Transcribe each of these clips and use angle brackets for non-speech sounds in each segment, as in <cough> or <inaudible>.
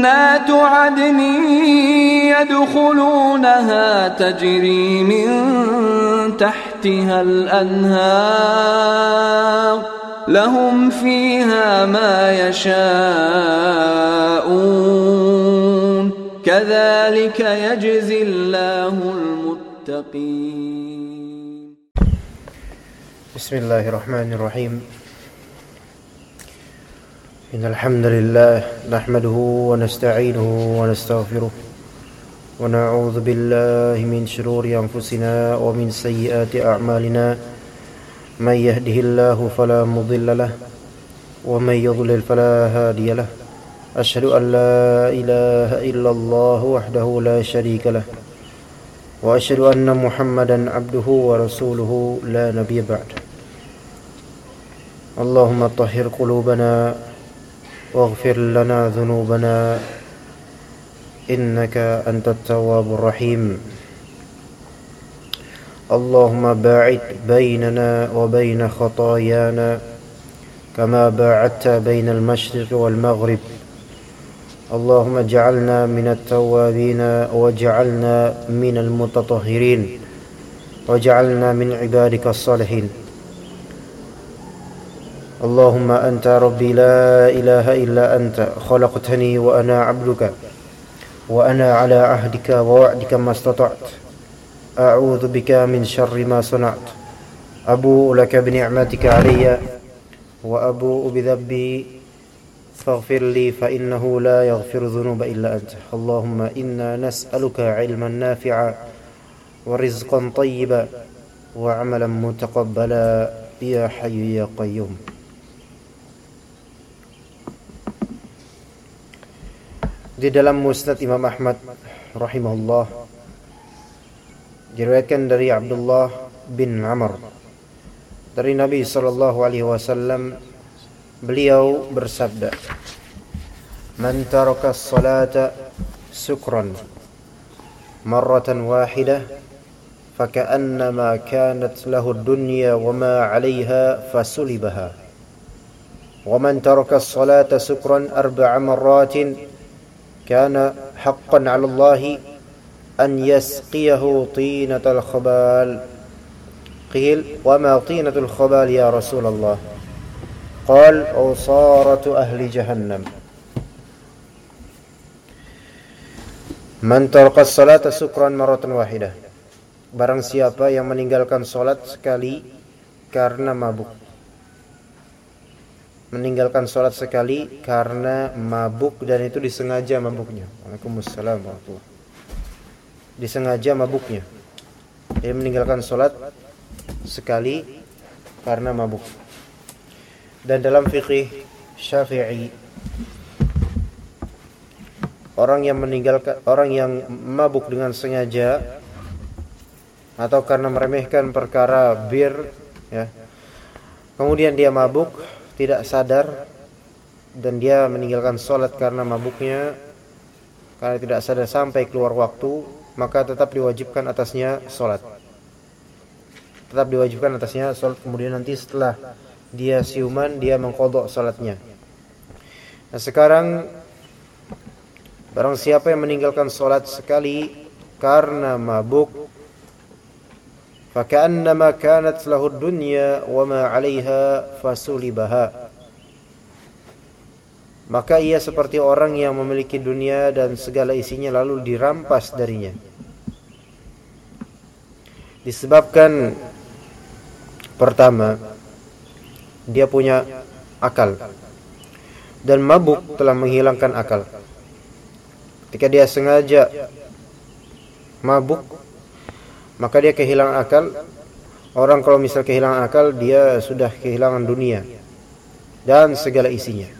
جنات عدن يدخلونها تجري من تحتها الأنهار لهم فيها ما يشاءون كذلك يجزي الله المتقين. بسم الله الرحمن الرحيم. إن الحمد لله نحمده ونستعينه ونستغفره ونعوذ بالله من شرور أنفسنا ومن سيئات أعمالنا. من يهده الله فلا مضل له ومن يضلل فلا هادي له. أشهد أن لا إله إلا الله وحده لا شريك له. وأشهد أن محمدا عبده ورسوله لا نبي بعد. اللهم طهر قلوبنا واغفر لنا ذنوبنا إنك أنت التواب الرحيم. اللهم باعد بيننا وبين خطايانا كما باعدت بين المشرق والمغرب. اللهم اجعلنا من التوابين واجعلنا من المتطهرين. واجعلنا من عبادك الصالحين. اللهم أنت ربي لا إله إلا أنت خلقتني وأنا عبدك وأنا على عهدك ووعدك ما استطعت. أعوذ بك من شر ما صنعت. أبوء لك بنعمتك علي وأبوء بذنبي. فاغفر لي فإنه لا يغفر الذنوب إلا أنت. اللهم إنا نسألك علما نافعا ورزقا طيبا وعملا متقبلا. يا حي يا قيوم. Di dalam Musnad Imam Ahmad rahimahullah diriwayatkan dari Abdullah bin Amr dari Nabi sallallahu alaihi wasallam beliau bersabda Man taraka as-salata sukran marratan wahidah فكأنما كانت له الدنيا وما عليها فسلبها ومن ترك الصلاة سكرا أربع مرات كان حقا على الله أن يسقيه طينة الخبال. قيل وما طينة الخبال يا رسول الله؟ قال عصارة أهل جهنم. من ترك الصلاة سكرا مرة واحدة. Barang siapa yang meninggalkan sholat sekali karena mabuk. Meninggalkan sholat sekali karena mabuk dan itu disengaja mabuknya. Waalaikumsalam warahmatullahi Disengaja mabuknya. Dia meninggalkan sholat sekali karena mabuk. Dan dalam fikih Syafi'i orang yang meninggalkan orang yang mabuk dengan sengaja atau karena meremehkan perkara bir ya. Kemudian dia mabuk, tidak sadar dan dia meninggalkan sholat karena mabuknya karena tidak sadar sampai keluar waktu maka tetap diwajibkan atasnya sholat. Tetap diwajibkan atasnya sholat kemudian nanti setelah dia siuman dia mengkodok sholatnya. Nah sekarang barang siapa yang meninggalkan sholat sekali karena mabuk فكأنما كانت له الدنيا وما عليها فسلبها maka ia seperti orang yang memiliki dunia dan segala isinya lalu dirampas darinya disebabkan pertama dia punya akal dan mabuk telah menghilangkan akal ketika dia sengaja mabuk maka dia kehilangan akal orang kalau misal kehilangan akal dia sudah kehilangan dunia dan segala isinya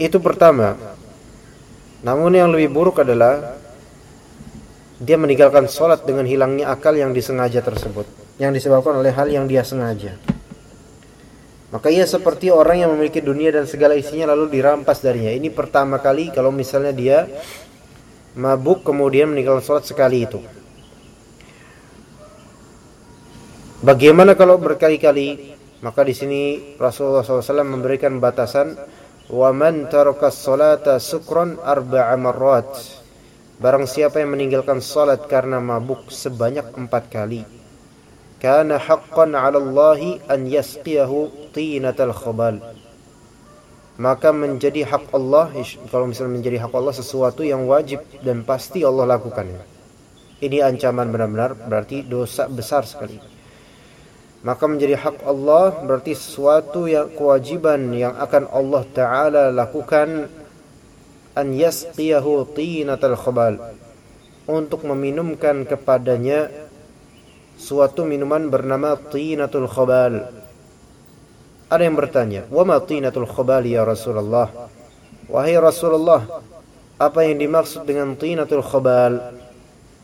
itu pertama Namun yang lebih buruk adalah dia meninggalkan sholat dengan hilangnya akal yang disengaja tersebut, yang disebabkan oleh hal yang dia sengaja. Maka ia seperti orang yang memiliki dunia dan segala isinya lalu dirampas darinya. Ini pertama kali kalau misalnya dia mabuk kemudian meninggalkan sholat sekali itu. Bagaimana kalau berkali-kali? Maka di sini Rasulullah SAW memberikan batasan wa man taraka salata sukran arba'a marrat. Barang siapa yang meninggalkan salat karena mabuk sebanyak empat kali, kana haqqan 'ala Allah an yasqiyahu tinatal khabal. Maka menjadi hak Allah kalau misalnya menjadi hak Allah sesuatu yang wajib dan pasti Allah lakukan. Ini ancaman benar-benar berarti dosa besar sekali maka menjadi hak Allah berarti sesuatu yang kewajiban yang akan Allah taala lakukan an yasqiyahu tinatal khabal. Untuk meminumkan kepadanya suatu minuman bernama tinatul khabal. Ada yang bertanya wa tinatul khabal ya Rasulullah? Wahai Rasulullah apa yang dimaksud dengan tinatul khabal?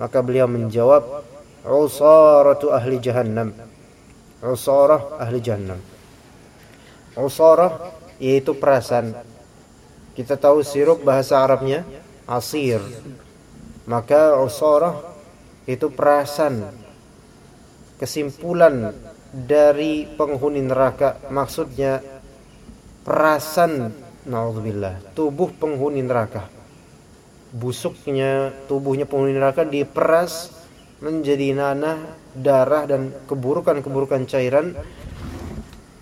Maka beliau menjawab usaratu ahli jahannam usarah ahli jahannam usarah yaitu perasan. Kita tahu sirup bahasa Arabnya asir. Maka usarah itu perasan. Kesimpulan dari penghuni neraka maksudnya perasan. Naudzubillah. Tubuh penghuni neraka. Busuknya tubuhnya penghuni neraka diperas menjadi nanah darah dan keburukan-keburukan cairan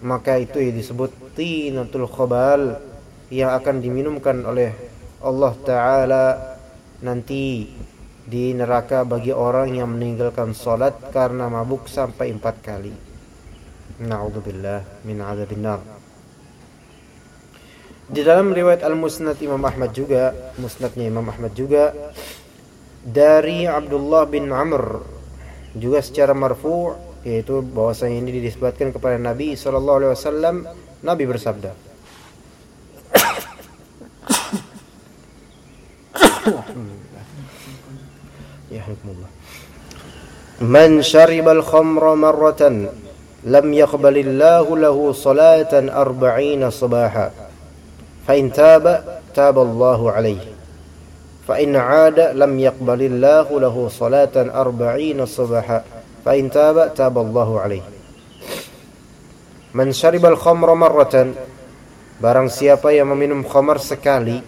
maka itu disebut tinatul khabal yang akan diminumkan oleh Allah taala nanti di neraka bagi orang yang meninggalkan salat karena mabuk sampai empat kali. Na'udzubillah min adzabin nar. Di dalam riwayat Al-Musnad Imam Ahmad juga, musnadnya Imam Ahmad juga dari Abdullah bin Amr juga secara marfu yaitu bahwasanya ini disebutkan kepada Nabi sallallahu alaihi wasallam Nabi bersabda. <coughs> Ya hukumullah Man syaribal khamra marratan lam yaqbalillahu lahu salatan arba'ina sabaha fa in taba taba Allahu alaihi fa in 'ada lam yaqbalillahu lahu salatan arba'ina subaha fa in taba taballahu 'alaihi Man syaribal khamra marratan barang siapa yang meminum khamar sekali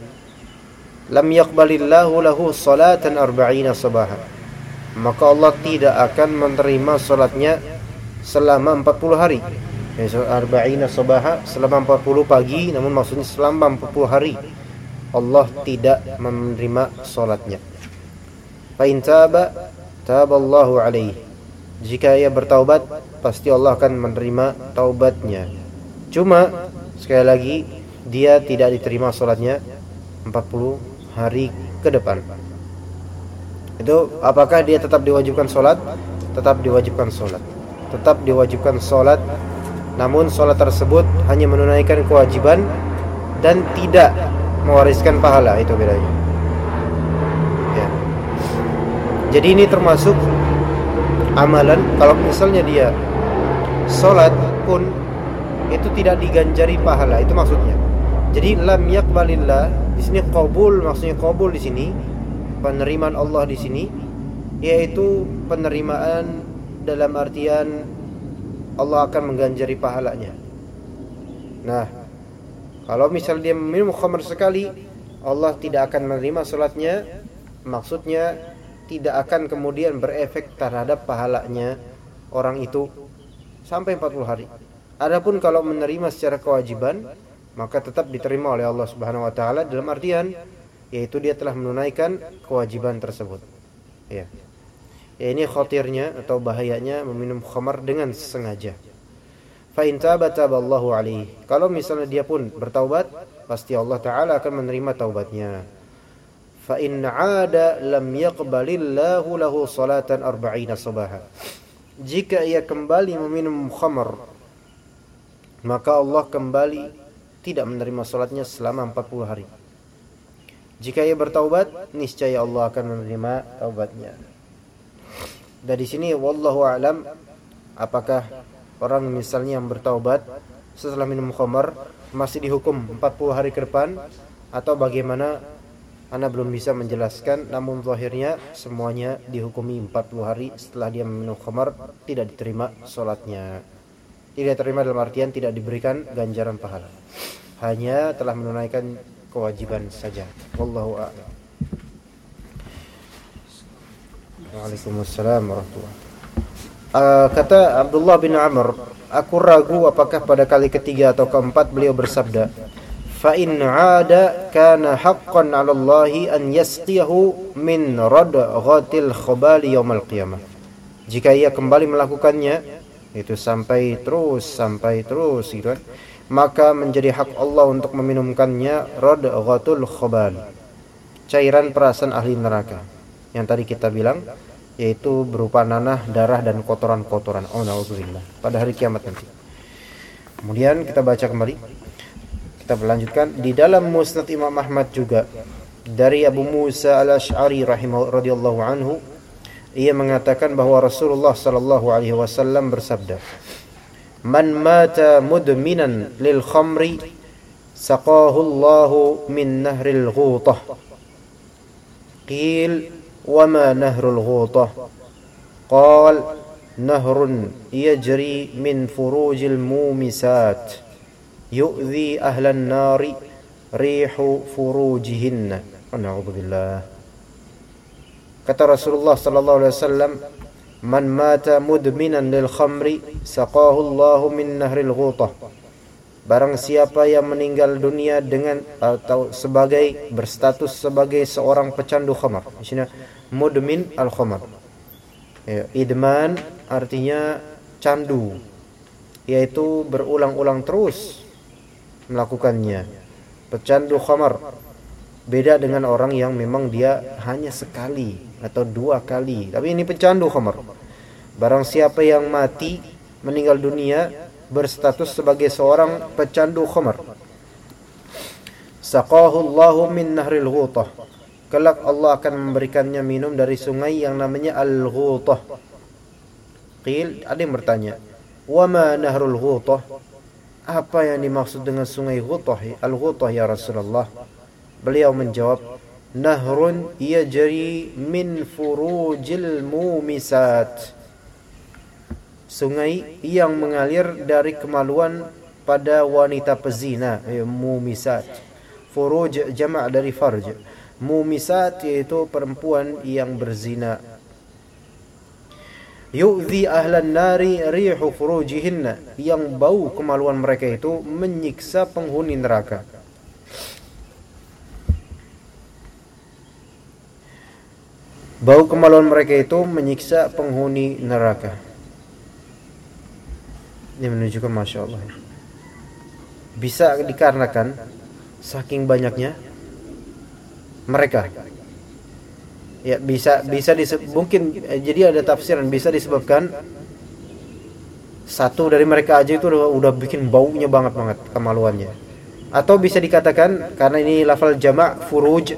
lam yaqbalillahu lahu salatan arba'ina subaha maka Allah tidak akan menerima salatnya selama 40 hari. Arba'ina subaha selama 40 pagi namun maksudnya selama 40 hari. Allah tidak menerima solatnya. Fa in taba taballahu alaihi. Jika ia bertaubat, pasti Allah akan menerima taubatnya. Cuma sekali lagi dia tidak diterima solatnya 40 hari ke depan. Itu apakah dia tetap diwajibkan solat? Tetap diwajibkan solat. Tetap diwajibkan solat. Namun solat tersebut hanya menunaikan kewajiban dan tidak mewariskan pahala itu bedanya. Ya. Jadi ini termasuk amalan kalau misalnya dia sholat pun itu tidak diganjari pahala itu maksudnya. Jadi lam yakbalillah di sini qabul maksudnya qabul di sini penerimaan Allah di sini yaitu penerimaan dalam artian Allah akan mengganjari pahalanya. Nah, kalau misal dia minum khamr sekali, Allah tidak akan menerima salatnya. Maksudnya tidak akan kemudian berefek terhadap pahalanya orang itu sampai 40 hari. Adapun kalau menerima secara kewajiban, maka tetap diterima oleh Allah Subhanahu wa taala dalam artian yaitu dia telah menunaikan kewajiban tersebut. Ya. Ya ini khatirnya atau bahayanya meminum khamar dengan sengaja fa in taba alaihi. Kalau misalnya dia pun bertaubat, pasti Allah taala akan menerima taubatnya. Fa in 'ada lam yaqbalillahu lahu salatan arba'ina sabaha. Jika ia kembali meminum khamar, maka Allah kembali tidak menerima salatnya selama 40 hari. Jika ia bertaubat, niscaya Allah akan menerima taubatnya. Dari sini wallahu alam apakah orang misalnya yang bertaubat setelah minum khamar masih dihukum 40 hari ke depan atau bagaimana Anda belum bisa menjelaskan namun zahirnya semuanya dihukumi 40 hari setelah dia minum khamar tidak diterima sholatnya tidak diterima dalam artian tidak diberikan ganjaran pahala hanya telah menunaikan kewajiban saja. Wallahu a'lam. Waalaikumsalam warahmatullahi uh, kata Abdullah bin Amr, aku ragu apakah pada kali ketiga atau keempat beliau bersabda, "Fa in 'ada kana haqqan 'ala Allah an yasqiyahu min radghatil khabali yaumil qiyamah." Jika ia kembali melakukannya, itu sampai terus sampai terus gitu kan maka menjadi hak Allah untuk meminumkannya radghatul khabal cairan perasan ahli neraka yang tadi kita bilang yaitu berupa nanah, darah dan kotoran-kotoran. Oh. Pada hari kiamat nanti. Kemudian kita baca kembali. Kita berlanjutkan di dalam Musnad Imam Ahmad juga dari Abu Musa Al-Asy'ari radhiyallahu anhu ia mengatakan bahwa Rasulullah sallallahu alaihi wasallam bersabda Man mata mudminan lil khamri saqahu Allahu min nahril ghutah. Qil ma nahrul ghutah? Qal nahrun yajri min furujil mumisat yu'dhi ahlan nari rihu furujihinna. Na'udzu billah. Kata Rasulullah sallallahu alaihi wasallam Man mata mudminan lil khamri saqahu Allahu min nahril ghutah. Barang siapa yang meninggal dunia dengan atau sebagai berstatus sebagai seorang pecandu khamar. Sini mudmin al khamar. Ya, idman artinya candu yaitu berulang-ulang terus melakukannya. Pecandu khamar beda dengan orang yang memang dia hanya sekali atau dua kali. Tapi ini pecandu khamar. Barang siapa yang mati meninggal dunia berstatus sebagai seorang pecandu khamar. Saqahu Allahu min nahril ghutah. Kelak Allah akan memberikannya minum dari sungai yang namanya Al-Ghutah. Qil, ada yang bertanya, "Wa ma nahrul ghutah?" Apa yang dimaksud dengan sungai Ghutah? Al-Ghutah ya Rasulullah. Beliau menjawab, nahrun yajri min furujil mumisat sungai yang mengalir dari kemaluan pada wanita pezina ya, mumisat furuj jamak dari farj mumisat yaitu perempuan yang berzina yu'zi ahlan nari rihu furujihinna yang bau kemaluan mereka itu menyiksa penghuni neraka Bau kemaluan mereka itu menyiksa penghuni neraka. Ini menunjukkan Masya Allah. Bisa dikarenakan saking banyaknya mereka. Ya bisa bisa disebut, mungkin eh, jadi ada tafsiran bisa disebabkan satu dari mereka aja itu udah, udah bikin baunya banget banget kemaluannya. Atau bisa dikatakan karena ini lafal jamak furuj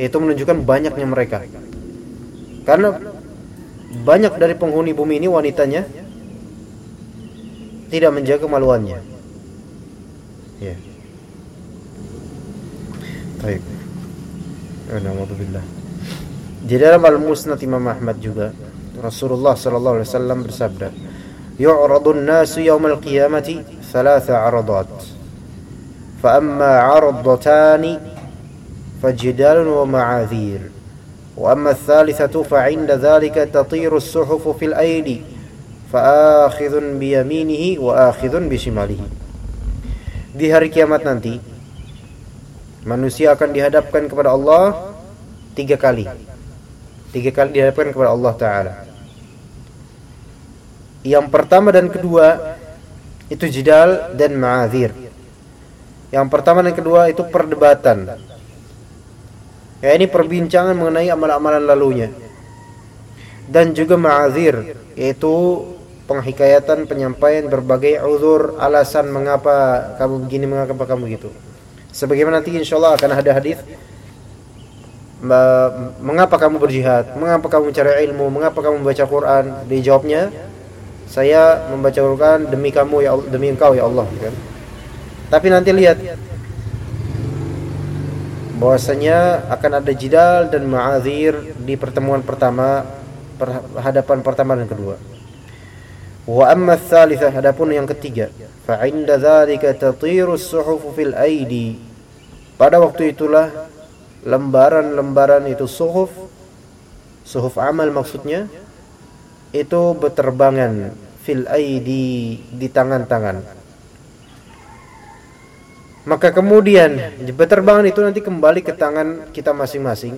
itu menunjukkan banyaknya mereka karena banyak dari penghuni bumi ini wanitanya tidak menjaga kemaluannya. Ya. Baik. Alhamdulillah. Di dalam Al-Musnad Imam Ahmad juga Rasulullah sallallahu alaihi wasallam bersabda, "Yu'radun nasu yawmal qiyamati thalatha 'aradat. Fa amma 'aradatani fajidalun wa ma'adhir." وأما الثالثة فعند ذلك تطير الصحف في الأيدي فآخذ بيمينه وآخذ بشماله di hari kiamat nanti manusia akan dihadapkan kepada Allah tiga kali tiga kali dihadapkan kepada Allah Ta'ala yang pertama dan kedua itu jidal dan ma'adhir yang pertama dan kedua itu perdebatan Ya ini perbincangan mengenai amalan-amalan lalunya. Dan juga ma'azir yaitu penghikayatan penyampaian berbagai uzur alasan mengapa kamu begini mengapa kamu begitu. Sebagaimana nanti insyaallah akan ada hadis mengapa kamu berjihad? Mengapa kamu mencari ilmu? Mengapa kamu membaca Quran? Dijawabnya, saya membaca Quran demi kamu ya Allah, demi engkau ya Allah kan. Tapi nanti lihat bahwasanya akan ada jidal dan ma'azir di pertemuan pertama hadapan pertama dan kedua. Wa amma adapun yang ketiga, fa 'inda dzalika tatiru as-suhuf fil aidi. Pada waktu itulah lembaran-lembaran itu suhuf suhuf amal maksudnya itu berterbangan fil aidi di tangan-tangan. Maka kemudian berterbangan itu nanti kembali ke tangan kita masing-masing.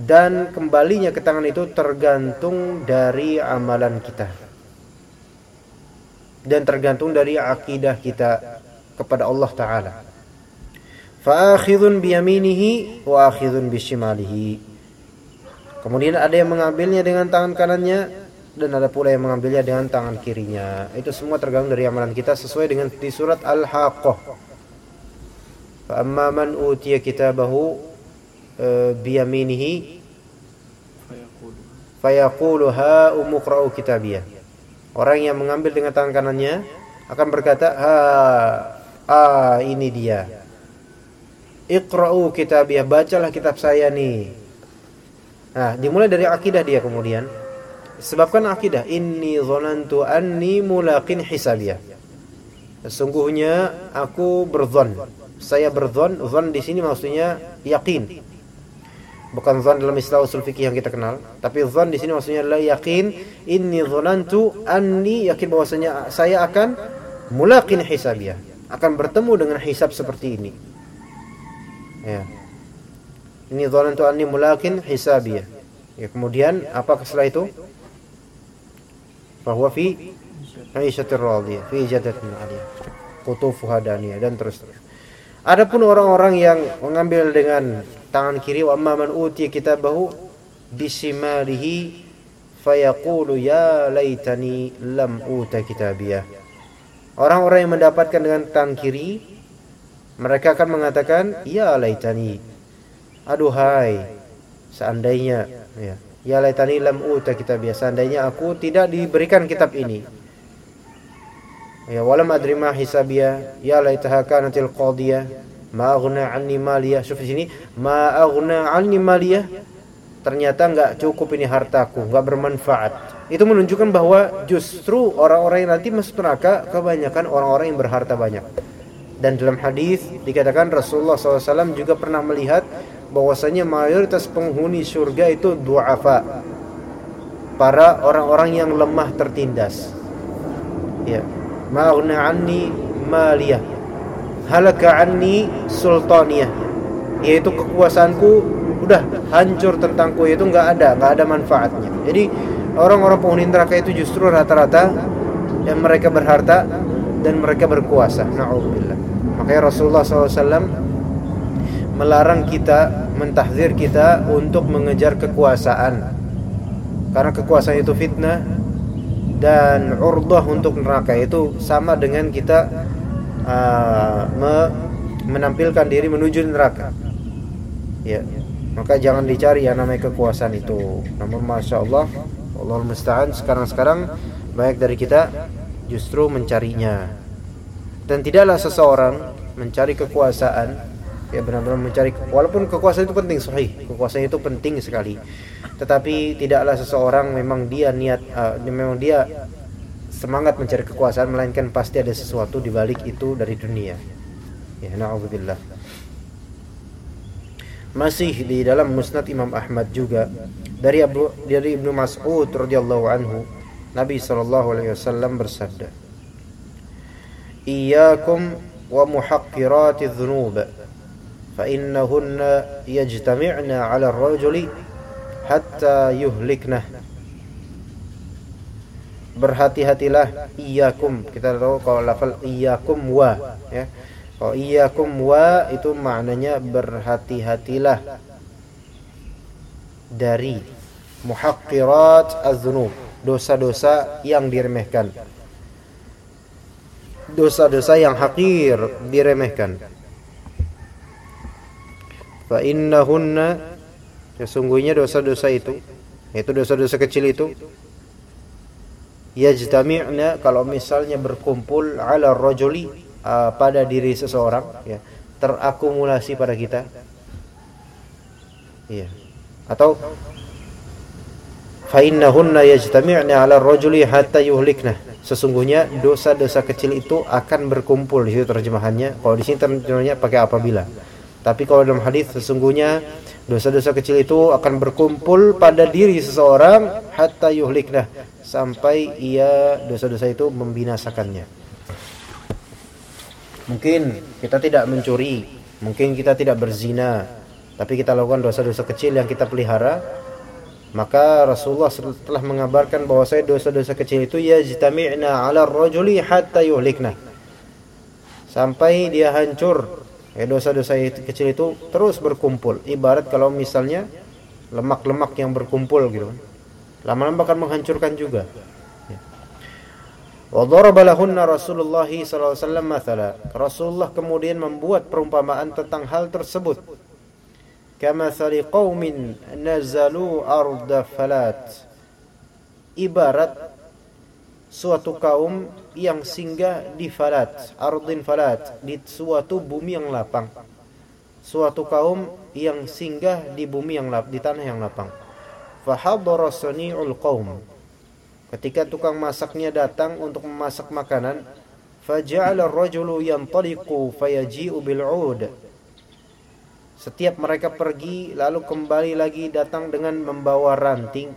Dan kembalinya ke tangan itu tergantung dari amalan kita dan tergantung dari akidah kita kepada Allah taala Fa'akhidun biyaminihi wa akhidun bishimalihi. Kemudian ada yang mengambilnya dengan tangan kanannya dan ada pula yang mengambilnya dengan tangan kirinya. Itu semua tergantung dari amalan kita sesuai dengan di surat Al-Haqqah. Fa amma man utiya kitabahu e, biyaminihi fayaqulu ha umqra'u kitabiyah. Orang yang mengambil dengan tangan kanannya akan berkata, "Ha, ah ini dia." Iqra'u kitabiyah, bacalah kitab saya nih. Nah, dimulai dari akidah dia kemudian. Sebabkan akidah, inni zonantu anni mulaqin hisabiyah. Sesungguhnya aku berzon. Saya berzon, zon di sini maksudnya yakin. Bukan zon dalam istilah usul fikih yang kita kenal, tapi zon di sini maksudnya adalah yakin. Inni zonantu anni yakin bahwasanya saya akan mulaqin hisabiyah, akan bertemu dengan hisab seperti ini. Ya. Ini tu anni mulakin hisabiyah. Ya, kemudian apa setelah itu? Bahwa fi Aisyatir radiyah fi jadatin aliyah. Qutufuha daniyah dan terusnya. Adapun orang-orang yang mengambil dengan tangan kiri wa amma man utiya kitabahu bisimalihi fayaqulu ya laitani lam uta kitabiyah. Orang-orang yang mendapatkan dengan tangan kiri mereka akan mengatakan, "Ya laitani." Aduhai, seandainya ya. Ya laitani lam uta kitab ya. Seandainya aku tidak diberikan kitab ini. Ya walam adri ma hisabiyah. Ya laitaha kanatil qadiyah. Ma aghna anni maliyah. Syuf sini, ma aghna anni maliyah. Ternyata enggak cukup ini hartaku, enggak bermanfaat. Itu menunjukkan bahwa justru orang-orang yang nanti masuk neraka kebanyakan orang-orang yang berharta banyak. Dan dalam hadis dikatakan Rasulullah SAW juga pernah melihat bahwasanya mayoritas penghuni surga itu duafa. Para orang-orang yang lemah tertindas. Ya. Ma'ghna anni maliyah. Halaka anni sultaniyah. Yaitu kekuasaanku udah hancur tentangku itu nggak ada, nggak ada manfaatnya. Jadi orang-orang penghuni neraka itu justru rata-rata yang mereka berharta dan mereka berkuasa. Nauzubillah. Makanya Rasulullah SAW melarang kita, mentahzir kita untuk mengejar kekuasaan. Karena kekuasaan itu fitnah dan urdah untuk neraka itu sama dengan kita uh, me menampilkan diri menuju neraka. Ya, maka jangan dicari yang namanya kekuasaan itu. Namun masya Allah, Allah musta'an sekarang-sekarang banyak dari kita justru mencarinya dan tidaklah seseorang mencari kekuasaan ya benar-benar mencari walaupun kekuasaan itu penting sahih. Kekuasaan itu penting sekali. Tetapi tidaklah seseorang memang dia niat uh, memang dia semangat mencari kekuasaan melainkan pasti ada sesuatu di balik itu dari dunia. Ya naudzubillah. Masih di dalam musnad Imam Ahmad juga dari Abu dari Ibnu Mas'ud radhiyallahu anhu Nabi sallallahu alaihi wasallam bersabda Iyyakum wa muhaqqiratiz dzunub فإنهن يجتمعن على الرجل حتى يهلكنه berhati-hatilah iyakum kita tahu kalau lafal iyakum wa ya kalau iyakum wa itu maknanya berhati-hatilah dari muhaqqirat az-dzunub dosa-dosa yang diremehkan dosa-dosa yang hakir diremehkan. fa innahunna sesungguhnya dosa-dosa itu yaitu dosa-dosa kecil itu yajtami'na kalau misalnya berkumpul ala rajuli uh, pada diri seseorang ya terakumulasi pada kita iya atau fa innahunna yajtami'na 'ala ar-rajuli hatta yuhlikna. Sesungguhnya dosa-dosa kecil itu akan berkumpul di situ terjemahannya. Kalau di sini terjemahannya pakai apabila. Tapi kalau dalam hadis sesungguhnya dosa-dosa kecil itu akan berkumpul pada diri seseorang hatta yuhlikna sampai ia dosa-dosa itu membinasakannya. Mungkin kita tidak mencuri, mungkin kita tidak berzina, tapi kita lakukan dosa-dosa kecil yang kita pelihara maka Rasulullah telah mengabarkan bahwa saya dosa-dosa kecil itu ya jitami'na 'ala rajuli hatta yuhlikna. Sampai dia hancur. Ya dosa-dosa kecil itu terus berkumpul. Ibarat kalau misalnya lemak-lemak yang berkumpul gitu. Lama-lama akan menghancurkan juga. Ya. Wa daraba lahunna Rasulullah sallallahu alaihi wasallam Rasulullah kemudian membuat perumpamaan tentang hal tersebut kamathali qaumin nazalu arda falat ibarat suatu kaum yang singgah di falat ardin falat di suatu bumi yang lapang. Suatu kaum yang singgah di bumi yang lap di tanah yang lapang. Sani'ul qaum ketika tukang masaknya datang untuk memasak makanan ar-rajulu yantaliqu fayaji'u bil'ud setiap mereka pergi lalu kembali lagi datang dengan membawa ranting.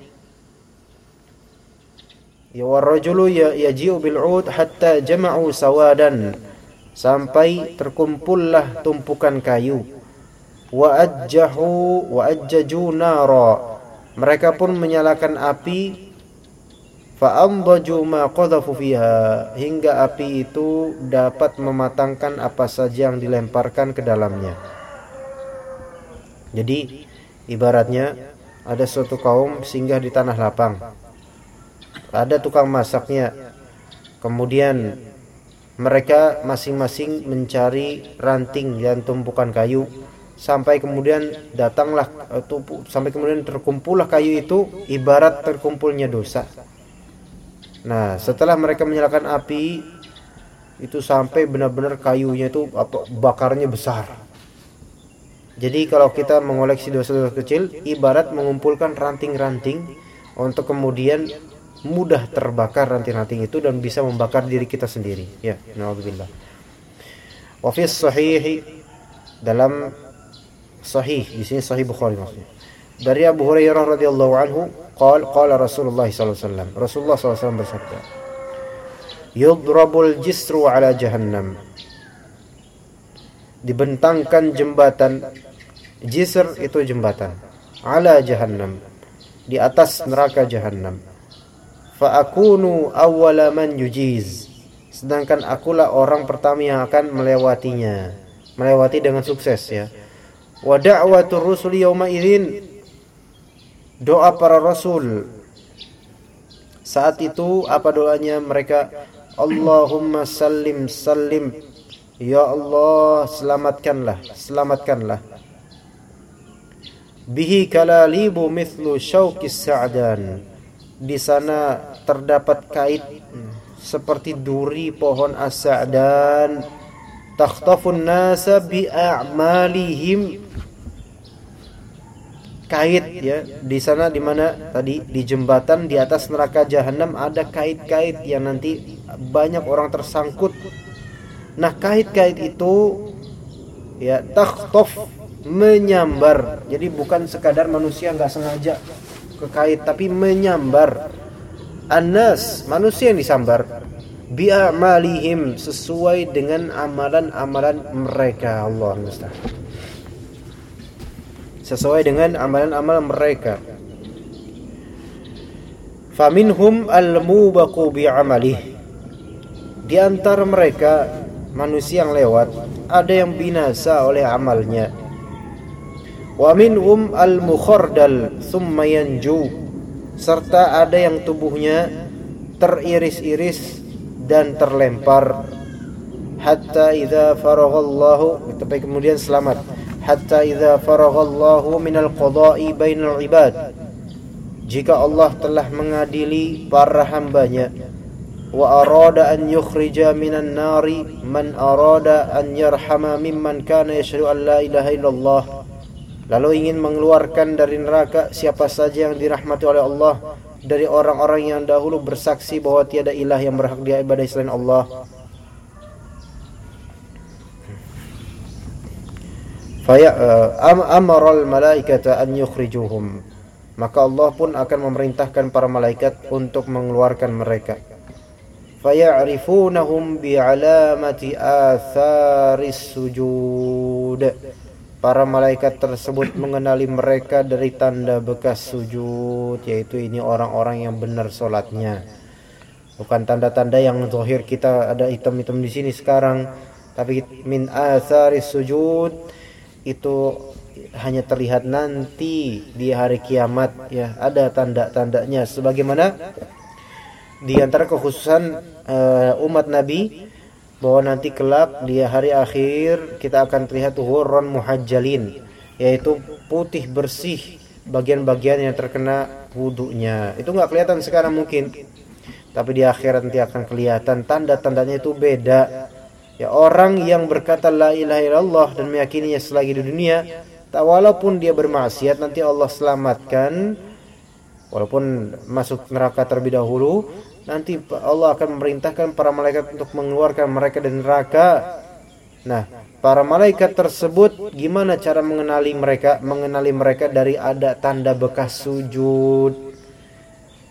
Ya warajulu ya yaji'u bil 'ud hatta jama'u sawadan sampai terkumpullah tumpukan kayu. Wa ajjahu wa ajjaju nara. Mereka pun menyalakan api fa'amdaju ma qadhafu fiha hingga api itu dapat mematangkan apa saja yang dilemparkan ke dalamnya. Jadi ibaratnya ada suatu kaum singgah di tanah lapang. Ada tukang masaknya. Kemudian mereka masing-masing mencari ranting dan tumpukan kayu sampai kemudian datanglah eh, sampai kemudian terkumpullah kayu itu ibarat terkumpulnya dosa. Nah, setelah mereka menyalakan api itu sampai benar-benar kayunya itu apa bakarnya besar jadi kalau kita mengoleksi dosa-dosa kecil ibarat mengumpulkan ranting-ranting untuk kemudian mudah terbakar ranting-ranting itu dan bisa membakar diri kita sendiri. Ya, naudzubillah. Wa fi sahih dalam sahih di sini sahih Bukhari maksudnya. Dari Abu Hurairah radhiyallahu anhu, qala qala Rasulullah sallallahu alaihi wasallam. Rasulullah sallallahu alaihi wasallam bersabda, "Yudrabul jisru ala jahannam." dibentangkan jembatan jisr itu jembatan ala jahannam di atas neraka jahannam fa akunu awwala man yujiz. Sedangkan akulah orang pertama yang akan melewatinya. Melewati dengan sukses ya. Wa da'watur rusul yauma idzin doa para rasul. Saat itu apa doanya mereka? Allahumma sallim sallim. Ya Allah selamatkanlah selamatkanlah. Bihi kalalibu mithlu syauqis sa'dan di sana terdapat kait seperti duri pohon as-sa'dan takhtafun nasa bi a'malihim. Kait ya di sana di mana? Tadi di jembatan di atas neraka jahanam ada kait-kait yang nanti banyak orang tersangkut. Nah kait-kait itu ya takhtof menyambar. Jadi bukan sekadar manusia nggak sengaja ke kait tapi menyambar. Anas manusia yang disambar bi'amalihim sesuai dengan amalan-amalan mereka Allah mustahil. Sesuai dengan amalan-amalan mereka. Faminhum al-mubaqu bi'amalih. Di antara mereka manusia yang lewat ada yang binasa oleh amalnya wa minhum al mukhardal thumma yanju. Serta ada yang tubuhnya teriris-iris dan terlempar. Hatta idza faraghallahu tapi kemudian selamat. Hatta idza faraghallahu minal qada'i bainal ibad. Jika Allah telah mengadili para hambanya wa arada an yukhrija minan nari man arada an yarhama mimman kana yashhadu an la ilaha illallah lalu ingin mengeluarkan dari neraka siapa saja yang dirahmati oleh Allah dari orang-orang yang dahulu bersaksi bahwa tiada ilah yang berhak diibadahi selain Allah Faya al malaikata an yukhrijuhum. Maka Allah pun akan memerintahkan para malaikat untuk mengeluarkan mereka. Faya'rifunahum bi'alamati atharis sujud. Para malaikat tersebut mengenali mereka dari tanda bekas sujud, yaitu ini orang-orang yang benar solatnya. Bukan tanda-tanda yang zahir kita ada hitam-hitam di sini sekarang, tapi min atharis sujud itu hanya terlihat nanti di hari kiamat ya ada tanda-tandanya sebagaimana di antara kekhususan uh, umat Nabi bahwa nanti kelak di hari akhir kita akan terlihat hurran muhajjalin yaitu putih bersih bagian-bagian yang terkena wudhunya itu nggak kelihatan sekarang mungkin tapi di akhirat nanti akan kelihatan tanda-tandanya itu beda. Ya orang yang berkata la ilaha illallah dan meyakininya selagi di dunia, tak walaupun dia bermaksiat nanti Allah selamatkan. Walaupun masuk neraka terlebih dahulu, nanti Allah akan memerintahkan para malaikat untuk mengeluarkan mereka dari neraka. Nah, para malaikat tersebut gimana cara mengenali mereka? Mengenali mereka dari ada tanda bekas sujud.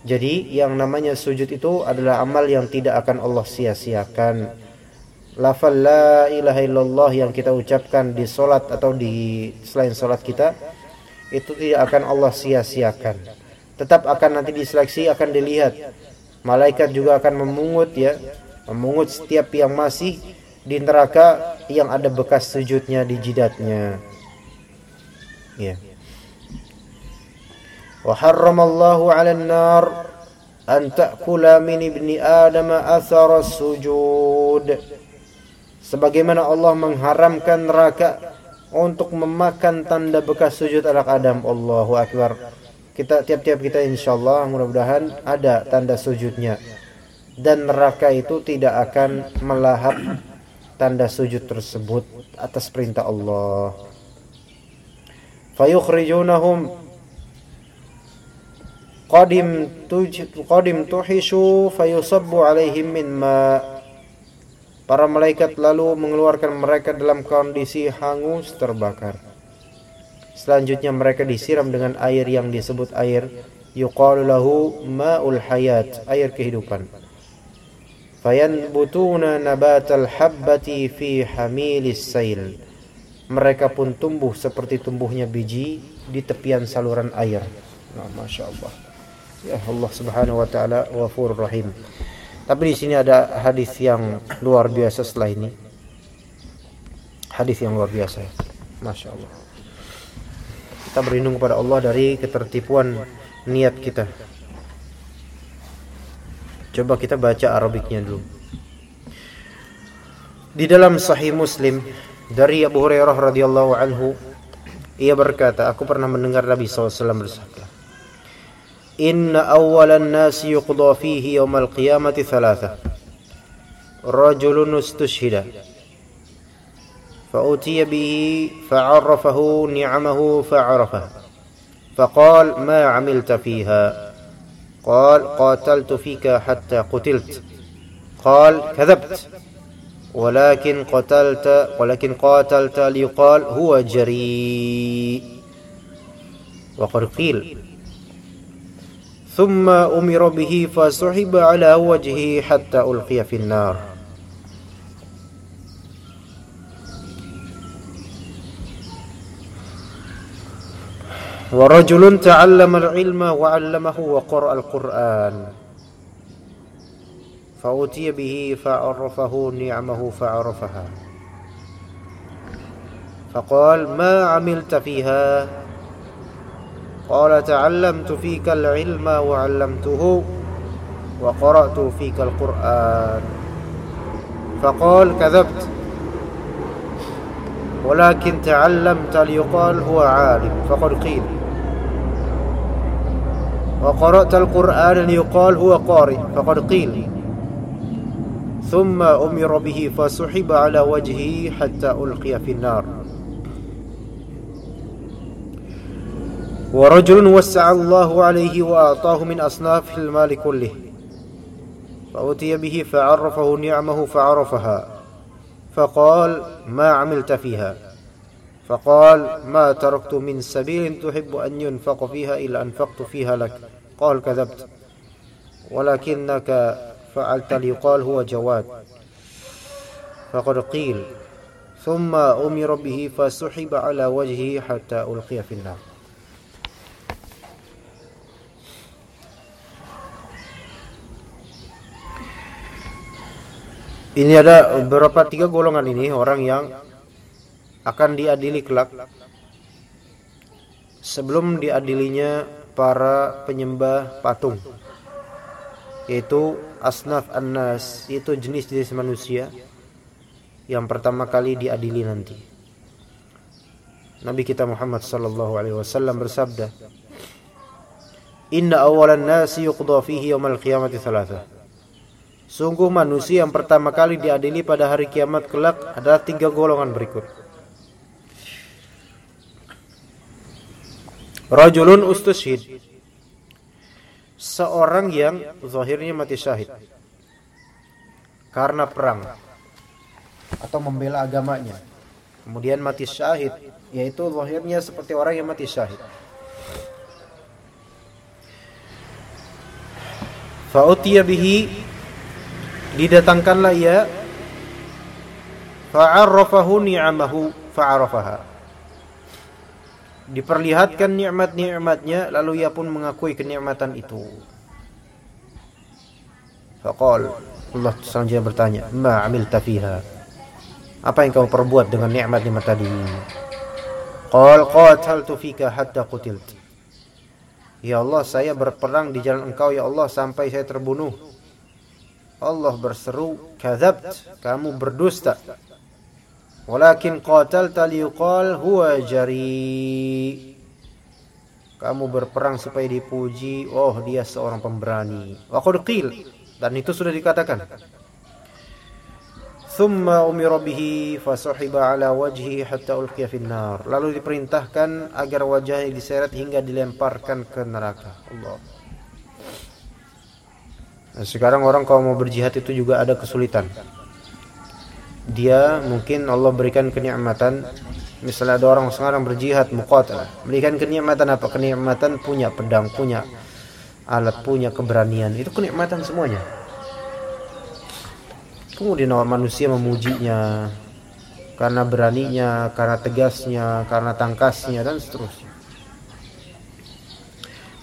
Jadi yang namanya sujud itu adalah amal yang tidak akan Allah sia-siakan lafal la ilaha illallah yang kita ucapkan di solat atau di selain solat kita itu tidak akan Allah sia-siakan tetap akan nanti diseleksi akan dilihat malaikat juga akan memungut ya. Memungut setiap yang masih di neraka yang ada bekas sujudnya di jidatnya. Ya. Wa harramallahu 'alan nar an ta'kula min ibni adam athara sujud. Sebagaimana Allah mengharamkan neraka untuk memakan tanda bekas sujud anak Adam. Allahu Akbar kita tiap-tiap kita insyaallah mudah-mudahan ada tanda sujudnya. Dan neraka itu tidak akan melahap tanda sujud tersebut atas perintah Allah. Fayukhrijunahum. Qadim tuj qadim tuhishu fayusabbu alaihim min ma' Para malaikat lalu mengeluarkan mereka dalam kondisi hangus terbakar. Selanjutnya mereka disiram dengan air yang disebut air yuqalu lahu ma'ul hayat, air kehidupan. Fayanbutuna nabatal habbati fi hamilis sail. Mereka pun tumbuh seperti tumbuhnya biji di tepian saluran air. Nah, Masya Allah. Ya Allah subhanahu wa ta'ala wafur rahim. Tapi di sini ada hadis yang luar biasa setelah ini. Hadis yang luar biasa. Masya Allah kita berlindung kepada Allah dari ketertipuan niat kita. Coba kita baca Arabiknya dulu. Di dalam Sahih Muslim dari Abu Hurairah radhiyallahu anhu ia berkata, aku pernah mendengar Nabi SAW bersabda, "Inna awwalan nasi yuqda fihi yawmal qiyamati thalatha. Rajulun ustushida فأتي به فعرفه نعمه فعرفه. فقال ما عملت فيها؟ قال قاتلت فيك حتى قتلت. قال كذبت. ولكن قتلت ولكن قاتلت ليقال هو جريء. وقد قيل ثم أمر به فسحب على وجهه حتى ألقي في النار. ورجل تعلم العلم وعلمه وقرأ القرآن. فأتي به فعرفه نعمه فعرفها. فقال ما عملت فيها؟ قال تعلمت فيك العلم وعلمته وقرأت فيك القرآن. فقال كذبت. ولكن تعلمت. ليقال هو عالم. فقد قيل. وقرأت القرآن ليقال هو قارئ فقد قيل. ثم أمر به فسحب على وجهه حتى ألقي في النار. ورجل وسع الله عليه وأعطاه من أصناف المال كله. فأتي به فعرفه نعمه فعرفها. فقال ما عملت فيها؟ فقال ما تركت من سبيل تحب أن ينفق فيها إلا أنفقت فيها لك. قال كذبت. ولكنك فعلت ليقال هو جواد. فقد قيل ثم أمر به فسحب على وجهه حتى ألقي في النار. Ini ada beberapa tiga golongan ini orang yang akan diadili kelak. Sebelum diadilinya para penyembah patung yaitu asnaf annas yaitu jenis-jenis manusia yang pertama kali diadili nanti. Nabi kita Muhammad sallallahu alaihi wasallam bersabda Inna awalan nasi yuqda fihi yawmal qiyamati thalatha. Sungguh manusia yang pertama kali diadili pada hari kiamat kelak adalah tiga golongan berikut. Rajulun ustushid. Seorang yang zahirnya mati syahid. Karena perang. Atau membela agamanya. Kemudian mati syahid. Yaitu zahirnya seperti orang yang mati syahid. Fa'utiya bihi didatangkanlah ia fa'arrafahu ni'amahu fa'arafaha diperlihatkan nikmat-nikmatnya lalu ia pun mengakui kenikmatan itu. Faqal Allah selanjutnya bertanya ma amilta fiha? Apa yang kau perbuat dengan nikmat-nikmat tadi? Qal qataltu fika hatta qutilt. Ya Allah saya berperang di jalan engkau ya Allah sampai saya terbunuh. Allah berseru, "Kadzabt, kamu berdusta." Walakin qatalta liyuqal huwa jari. Kamu berperang supaya dipuji, oh dia seorang pemberani. Wa qad dan itu sudah dikatakan. Thumma umira bihi fasuhiba ala wajhi hatta ulqiya fin nar. Lalu diperintahkan agar wajahnya diseret hingga dilemparkan ke neraka. Allah. Nah, sekarang orang kalau mau berjihad itu juga ada kesulitan. Dia mungkin Allah berikan kenikmatan. Misalnya ada orang sekarang berjihad muqatalah berikan kenikmatan apa? Kenikmatan punya pedang punya alat punya keberanian. Itu kenikmatan semuanya. Kemudian manusia memujinya karena beraninya karena tegasnya karena tangkasnya dan seterusnya.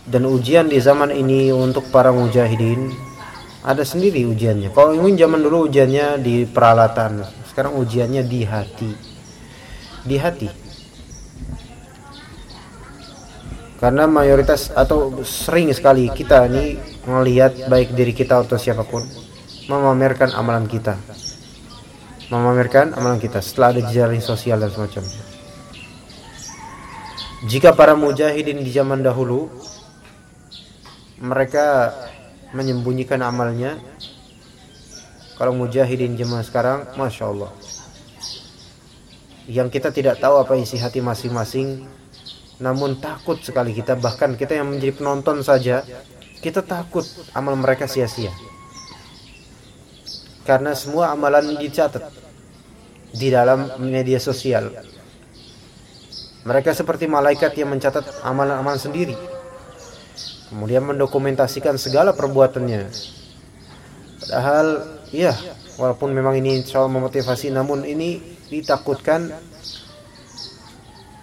Dan ujian di zaman ini untuk para mujahidin ada sendiri ujiannya. Kalau ini zaman dulu ujiannya di peralatan, sekarang ujiannya di hati. Di hati. Karena mayoritas atau sering sekali kita ini melihat baik diri kita atau siapa pun memamerkan amalan kita. Memamerkan amalan kita setelah ada jejaring sosial dan semacamnya. Jika para mujahidin di zaman dahulu mereka menyembunyikan amalnya. Kalau mujahidin jemaah sekarang Masya Allah. Yang kita tidak tahu apa isi hati masing-masing namun takut sekali kita. Bahkan kita yang menjadi penonton saja kita takut amal mereka sia-sia. Karena semua amalan dicatat di dalam media sosial. Mereka seperti malaikat yang mencatat amalan-amalan sendiri kemudian mendokumentasikan segala perbuatannya. Padahal ya walaupun memang ini soal memotivasi namun ini ditakutkan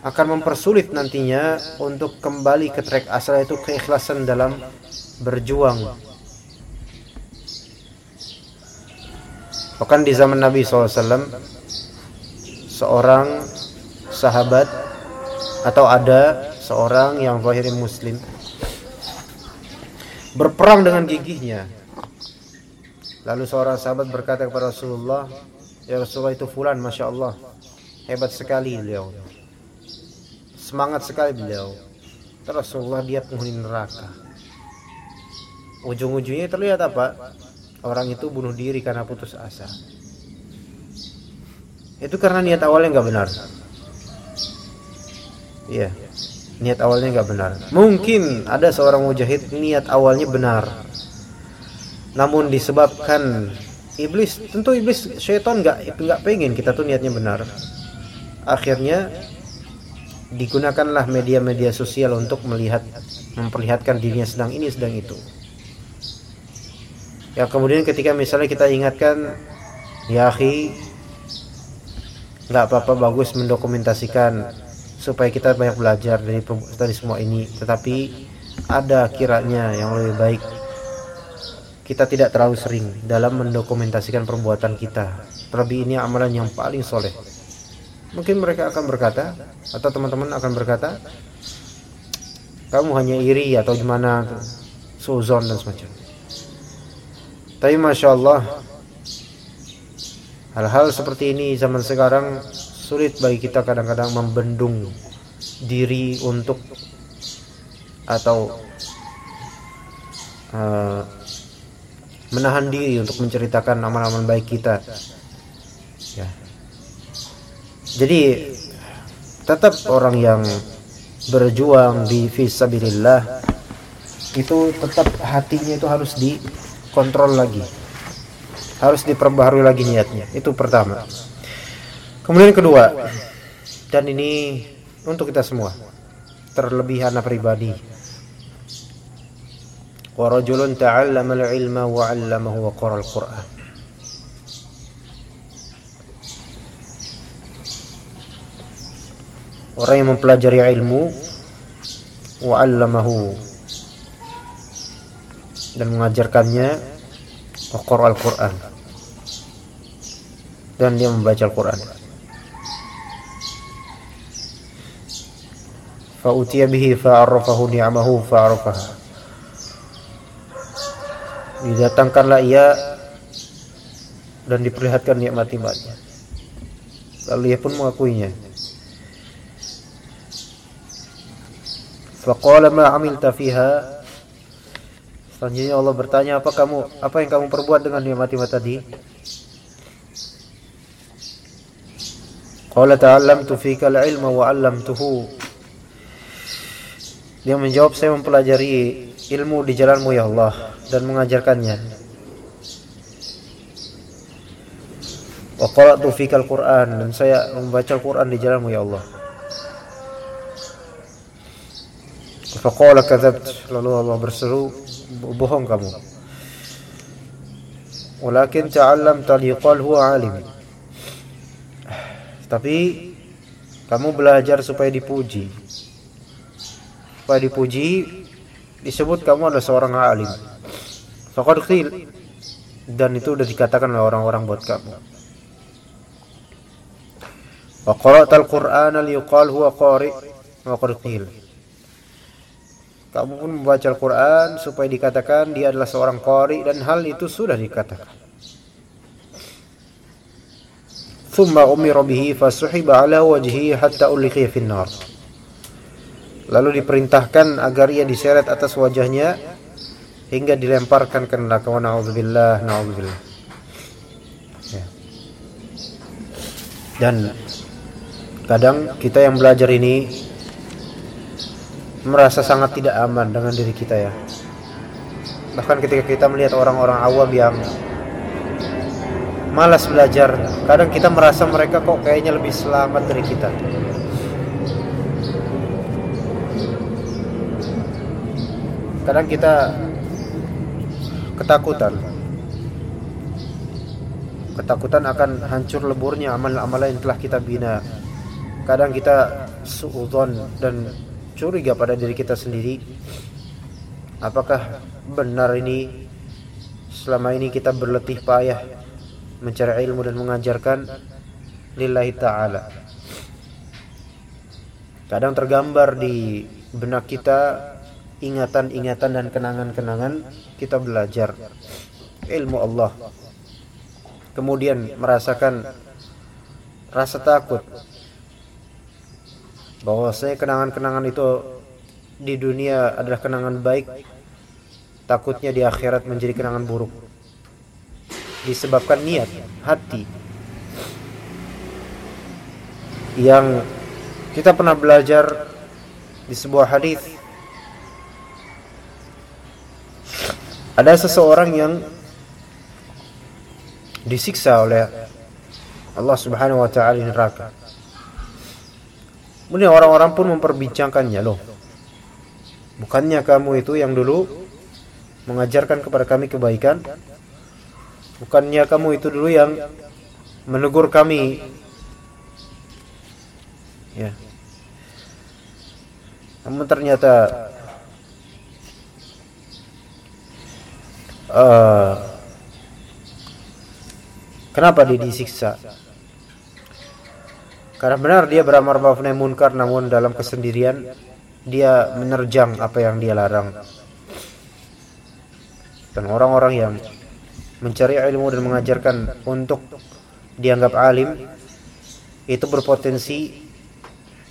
akan mempersulit nantinya untuk kembali ke track asal itu keikhlasan dalam berjuang. Bahkan di zaman Nabi SAW Seorang sahabat Atau ada seorang yang zahiri muslim berperang dengan gigihnya. Lalu seorang sahabat berkata kepada Rasulullah, Ya Rasulullah itu fulan, Masya Allah. hebat sekali beliau. Semangat sekali beliau. Rasulullah dia penghuni neraka. Ujung-ujungnya terlihat apa? Orang itu bunuh diri karena putus asa. Itu karena niat awalnya nggak benar. Iya niat awalnya nggak benar. Mungkin ada seorang mujahid niat awalnya benar. Namun disebabkan iblis tentu iblis syaitan nggak nggak pengen kita tuh niatnya benar. Akhirnya digunakanlah media-media sosial untuk melihat memperlihatkan dirinya sedang ini sedang itu. Ya kemudian ketika misalnya kita ingatkan ya nggak apa-apa bagus mendokumentasikan supaya kita banyak belajar dari dari semua ini. Tetapi ada kiranya yang lebih baik kita tidak terlalu sering dalam mendokumentasikan perbuatan kita. Terlebih ini amalan yang paling soleh. Mungkin mereka akan berkata atau teman-teman akan berkata kamu hanya iri atau gimana suzon dan semacamnya tapi masya Allah hal-hal seperti ini zaman sekarang sulit bagi kita kadang-kadang membendung diri untuk atau uh, menahan diri untuk menceritakan amal-amal baik kita. Ya. Jadi tetap orang yang berjuang di fisabilillah itu tetap hatinya itu harus dikontrol lagi. Harus diperbaharui lagi niatnya. Itu pertama Kemudian kedua, dan ini untuk kita semua, terlebih anak pribadi. Warajulun ta'allama al-ilma wa 'allamahu wa qara al-Qur'an. Orang yang mempelajari ilmu Wa'allamahu dan mengajarkannya wa qara al-Qur'an. Dan dia membaca Al-Qur'an. Fa'utiya bihi fa'arrafahu ni'amahu fa'arrafaha didatangkanlah ia dan diperlihatkan nikmat-nikmatnya. Lalu ia pun mengakuinya. Faqala ma amilta fiha? Selanjutnya Allah bertanya apa kamu apa yang kamu perbuat dengan nikmat-nikmat tadi? Qala ta'allamtu fika al-ilma wa 'allamtuhu dia menjawab saya mempelajari ilmu di jalanmu ya Allah dan mengajarkannya. Wa qara'tu fikal Qur'an dan saya membaca Al-Qur'an di jalanmu ya Allah. Faqala kadzabt lalu Allah berseru bohong kamu. Walakin ta'allamta liqal huwa alim. Tapi kamu belajar supaya dipuji. Supaya dipuji disebut kamu adalah seorang alim. Faqad qil dan itu sudah dikatakan oleh orang-orang buat kamu. Wa qara'tal Qur'ana liyuqal huwa qari' wa qad qil. Kamu pun membaca Al-Qur'an supaya dikatakan dia adalah seorang qari dan hal itu sudah dikatakan. Thumma umira bihi fasuhiba ala wajhihi hatta ulqiya fin nar. Lalu diperintahkan agar ia diseret atas wajahnya hingga dilemparkan ke neraka. Wa naudzubillah naudzubillah. Ya. dan kadang kita yang belajar ini merasa sangat tidak aman dengan diri kita ya. Bahkan ketika kita melihat orang-orang awam yang malas belajar kadang kita merasa mereka kok kayaknya lebih selamat dari kita kadang kita ketakutan. Ketakutan akan hancur leburnya amal-amal yang telah kita bina. Kadang kita suudzon dan curiga pada diri kita sendiri. Apakah benar ini? Selama ini kita berletih payah mencari ilmu dan mengajarkan lillahi ta'ala. Kadang tergambar di benak kita ingatan-ingatan dan kenangan-kenangan kita belajar. Ilmu Allah. Kemudian merasakan rasa takut. Bahwasanya kenangan-kenangan itu di dunia adalah kenangan baik. Takutnya di akhirat menjadi kenangan buruk. Disebabkan niat hati. Yang kita pernah belajar di sebuah hadis ada seseorang yang disiksa oleh Allah Subhanahu wa taala di neraka. Kemudian orang-orang pun memperbincangkannya, loh. Bukannya kamu itu yang dulu mengajarkan kepada kami kebaikan? Bukannya kamu itu dulu yang menegur kami? Ya. Namun ternyata uh, kenapa dia disiksa? Karena benar dia beramar ma'ruf nahi munkar namun dalam kesendirian dia menerjang apa yang dia larang. Dan orang-orang yang mencari ilmu dan mengajarkan untuk dianggap alim itu berpotensi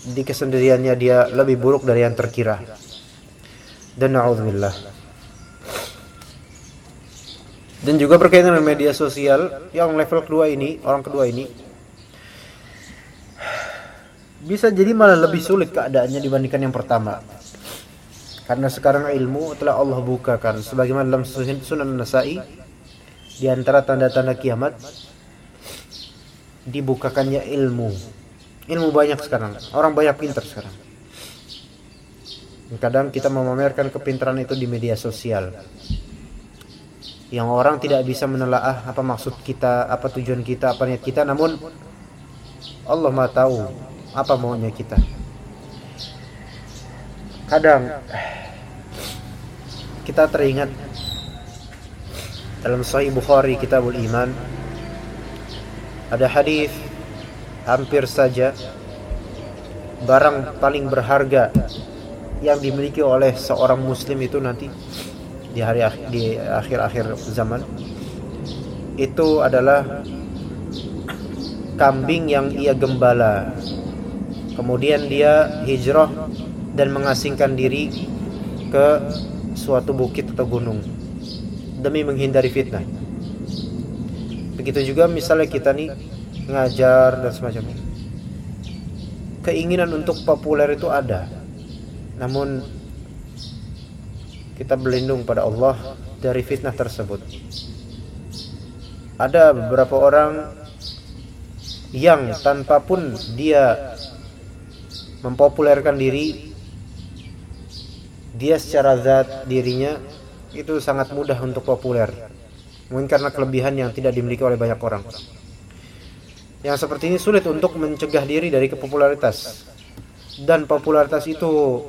di kesendiriannya dia lebih buruk dari yang terkira. Dan na'udzubillah. Dan juga berkaitan dengan media sosial yang level kedua ini, orang kedua ini bisa jadi malah lebih sulit keadaannya dibandingkan yang pertama. Karena sekarang ilmu telah Allah bukakan sebagaimana dalam Sunan Nasai di antara tanda-tanda kiamat dibukakannya ilmu. Ilmu banyak sekarang, orang banyak pintar sekarang. Kadang kita memamerkan kepintaran itu di media sosial. Yang orang tidak bisa menelaah apa maksud kita, apa tujuan kita, apa niat kita, namun Allah Maha tahu apa maunya kita. Kadang kita teringat dalam Sahih Bukhari Kitabul Iman ada hadis hampir saja barang paling berharga yang dimiliki oleh seorang muslim itu nanti di hari di akhir-akhir zaman itu adalah kambing yang ia gembala Kemudian dia hijrah dan mengasingkan diri ke suatu bukit atau gunung demi menghindari fitnah. Begitu juga misalnya kita nih ngajar dan semacamnya. Keinginan untuk populer itu ada. Namun kita berlindung pada Allah dari fitnah tersebut. Ada beberapa orang yang tanpa pun dia mempopulerkan diri dia secara zat dirinya itu sangat mudah untuk populer. Mungkin karena kelebihan yang tidak dimiliki oleh banyak orang. Yang seperti ini sulit untuk mencegah diri dari kepopularitas. Dan popularitas itu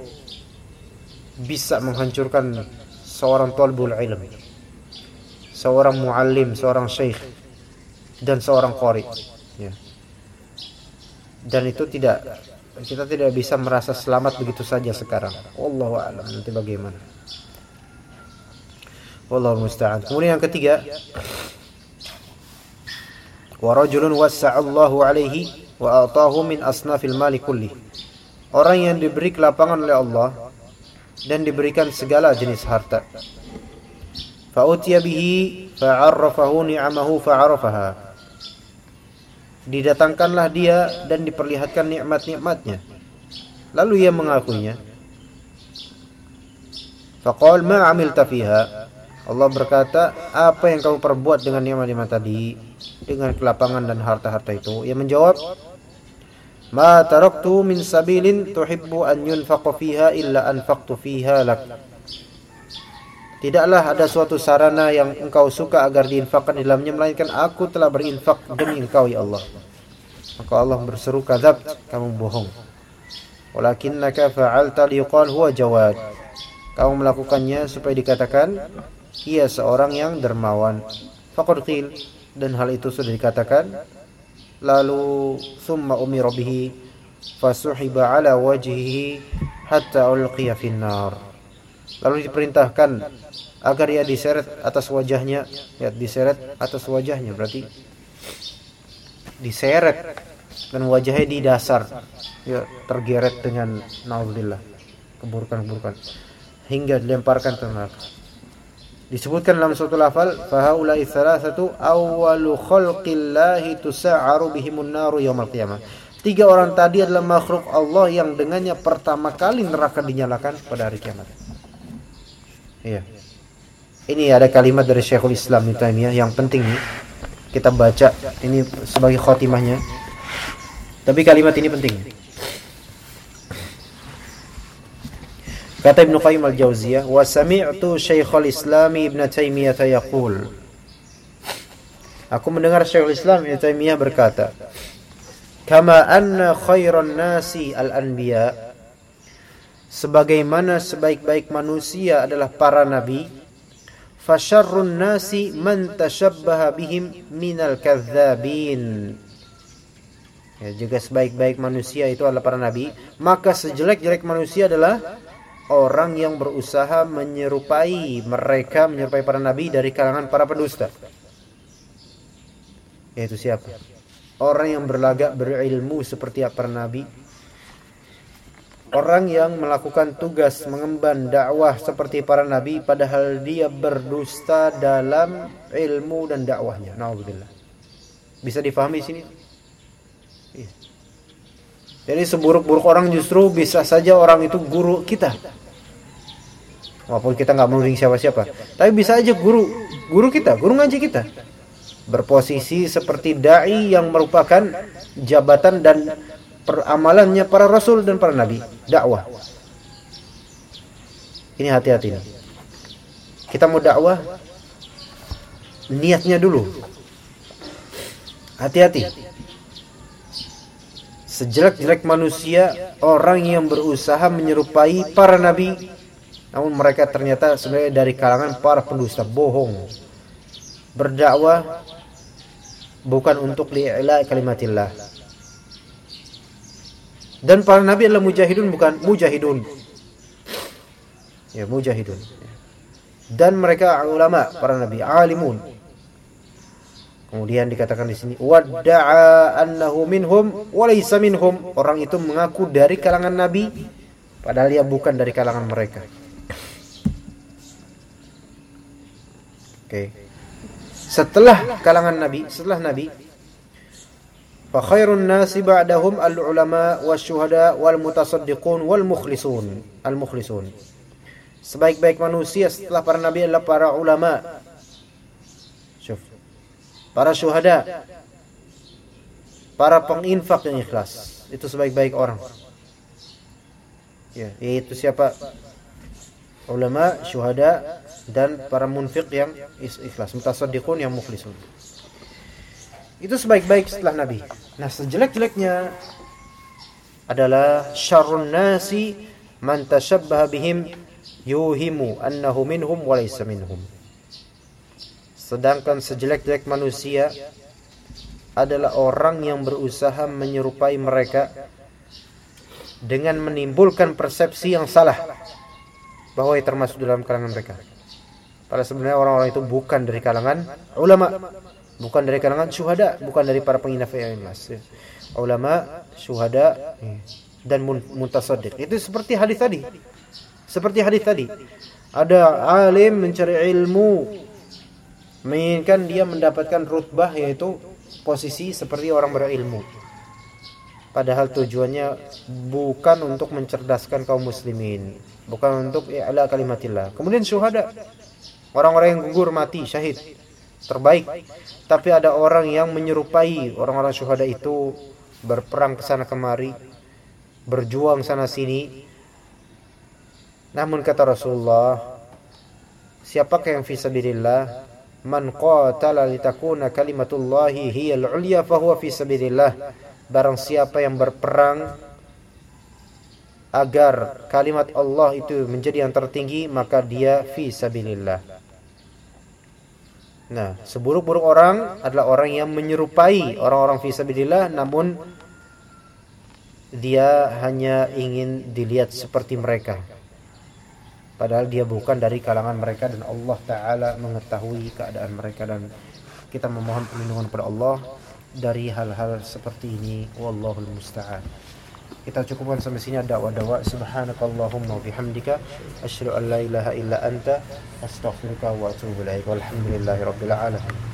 bisa menghancurkan seorang talbul ilm seorang muallim seorang syekh dan seorang qari ya. dan itu tidak kita tidak bisa merasa selamat begitu saja sekarang. Wallahu a'lam nanti bagaimana. Wallahu musta'an. Kemudian yang ketiga, wa rajulun wassa'allahu alaihi wa atahu min asnafil mali kulli. Orang yang diberi kelapangan oleh Allah dan diberikan segala jenis harta. Fa'utiya bihi fa'arrafahu ni'amahu fa'arafaha didatangkanlah dia dan diperlihatkan nikmat-nikmatnya. Lalu ia mengakuinya. Faqal ma amilta fiha? Allah berkata, apa yang kamu perbuat dengan nikmat-nikmat tadi dengan kelapangan dan harta-harta itu? Ia menjawab, Ma taraktu min sabilin tuhibbu an yunfaqa fiha illa anfaqtu fiha lak. Tidaklah ada suatu sarana yang engkau suka agar diinfakkan di dalamnya melainkan aku telah berinfak demi engkau ya Allah. Maka Allah berseru kadzab, kamu bohong. Walakinnaka fa'alta liqal huwa jawad. Kamu melakukannya supaya dikatakan ia seorang yang dermawan. Faqad dan hal itu sudah dikatakan. Lalu summa umira bihi fasuhiba ala wajhihi hatta ulqiya finnar. Lalu diperintahkan agar ia diseret atas wajahnya ya diseret atas wajahnya berarti diseret dan wajahnya di dasar ya tergeret dengan naudzubillah keburukan-keburukan hingga dilemparkan ke neraka. Disebutkan dalam suatu lafal fahaulai satu awwalu khalqillahi tusa'aru bihimun naru yaumil qiyamah. Tiga orang tadi adalah makhluk Allah yang dengannya pertama kali neraka dinyalakan pada hari kiamat. Iya. Ini ada kalimat dari Syekhul Islam Ibnu Taimiyah yang penting nih. Kita baca ini sebagai khotimahnya. Tapi kalimat ini penting. Kata Ibnu Qayyim al-Jauziyah, "Wa sami'tu Syekhul Islam Ibnu Taimiyah yaqul." Aku mendengar Syekhul Islam Ibnu Taimiyah berkata, "Kama anna khairan nasi al-anbiya" Sebagaimana sebaik-baik manusia adalah para nabi, fasyarrun nasi man tashabbaha bihim minal kadzabin. Ya, juga sebaik-baik manusia itu adalah para nabi, maka sejelek-jelek manusia adalah orang yang berusaha menyerupai mereka menyerupai para nabi dari kalangan para pendusta. Yaitu siapa? Orang yang berlagak berilmu seperti para nabi? Orang yang melakukan tugas mengemban dakwah seperti para nabi padahal dia berdusta dalam ilmu dan dakwahnya. Naudzubillah bisa difahami sini? Iya. Jadi seburuk-buruk orang justru bisa saja orang itu guru kita. Walaupun kita nggak menuding siapa-siapa. Tapi bisa aja guru, guru kita, guru ngaji kita. Berposisi seperti da'i yang merupakan jabatan dan peramalannya para rasul dan para nabi. Dakwah. Ini hati-hati. Kita mau dakwah, niatnya dulu. Hati-hati sejelek-jelek manusia orang yang berusaha menyerupai para nabi namun mereka ternyata sebenarnya dari kalangan para pendusta bohong. Berdakwah bukan untuk li'ila kalimatillah. Dan para nabi adalah mujahidun bukan mujahidun. Ya mujahidun. Dan mereka ulama para nabi alimun. Kemudian dikatakan di sini wadda'a annahu minhum wa laysa minhum. Orang itu mengaku dari kalangan nabi padahal dia bukan dari kalangan mereka. Okay. Setelah kalangan nabi, setelah nabi fa khairun nasi ba'dahum al-ulama wasyuhada wal mutasaddiqun wal mukhlisun. Al mukhlisun. Sebaik-baik manusia setelah para nabi adalah para ulama, para syuhada, para penginfak yang ikhlas. Itu sebaik-baik orang. Ya, yaitu siapa? Ulama, syuhada dan para munfiq yang ikhlas, mutasaddiqun yang mukhlisun. Itu sebaik-baik setelah Nabi. Nah, sejelek-jeleknya adalah syarrun nasi man tashabbaha bihim yuhimu annahu minhum wa laysa minhum. Sedangkan sejelek-jelek manusia adalah orang yang berusaha menyerupai mereka dengan menimbulkan persepsi yang salah bahwa ia termasuk dalam kalangan mereka. Padahal sebenarnya orang-orang itu bukan dari kalangan ulama, bukan dari kalangan syuhada, bukan dari para penginaf yang ikhlas. Ulama, syuhada dan mutasaddiq. Itu seperti hadis tadi. Seperti hadis tadi. Ada alim mencari ilmu menginginkan dia mendapatkan rutbah yaitu posisi seperti orang berilmu. Padahal tujuannya bukan untuk mencerdaskan kaum muslimin, bukan untuk i'la kalimatillah. Kemudian syuhada, orang-orang yang gugur mati syahid terbaik. Tapi ada orang yang menyerupai orang-orang syuhada itu berperang ke sana kemari, berjuang sana sini. Namun kata Rasulullah, siapakah yang fisabilillah man qatala litakuna kalimatullahi hiyal ulya fahuwa fi sabilillah barang siapa yang berperang agar kalimat Allah itu menjadi yang tertinggi maka dia fi sabilillah nah seburuk-buruk orang adalah orang yang menyerupai orang-orang fi sabilillah namun dia hanya ingin dilihat seperti mereka. Padahal dia bukan dari kalangan mereka dan Allah taala mengetahui keadaan mereka dan kita memohon perlindungan kepada Allah dari hal-hal seperti ini. Wallahul musta'an kita cukupkan sampai sini dakwah-dakwah subhanakallahumma bihamdika asyhadu an la ilaha illa anta astaghfiruka wa atubu ilaik. Walhamdulillahi rabbil alamin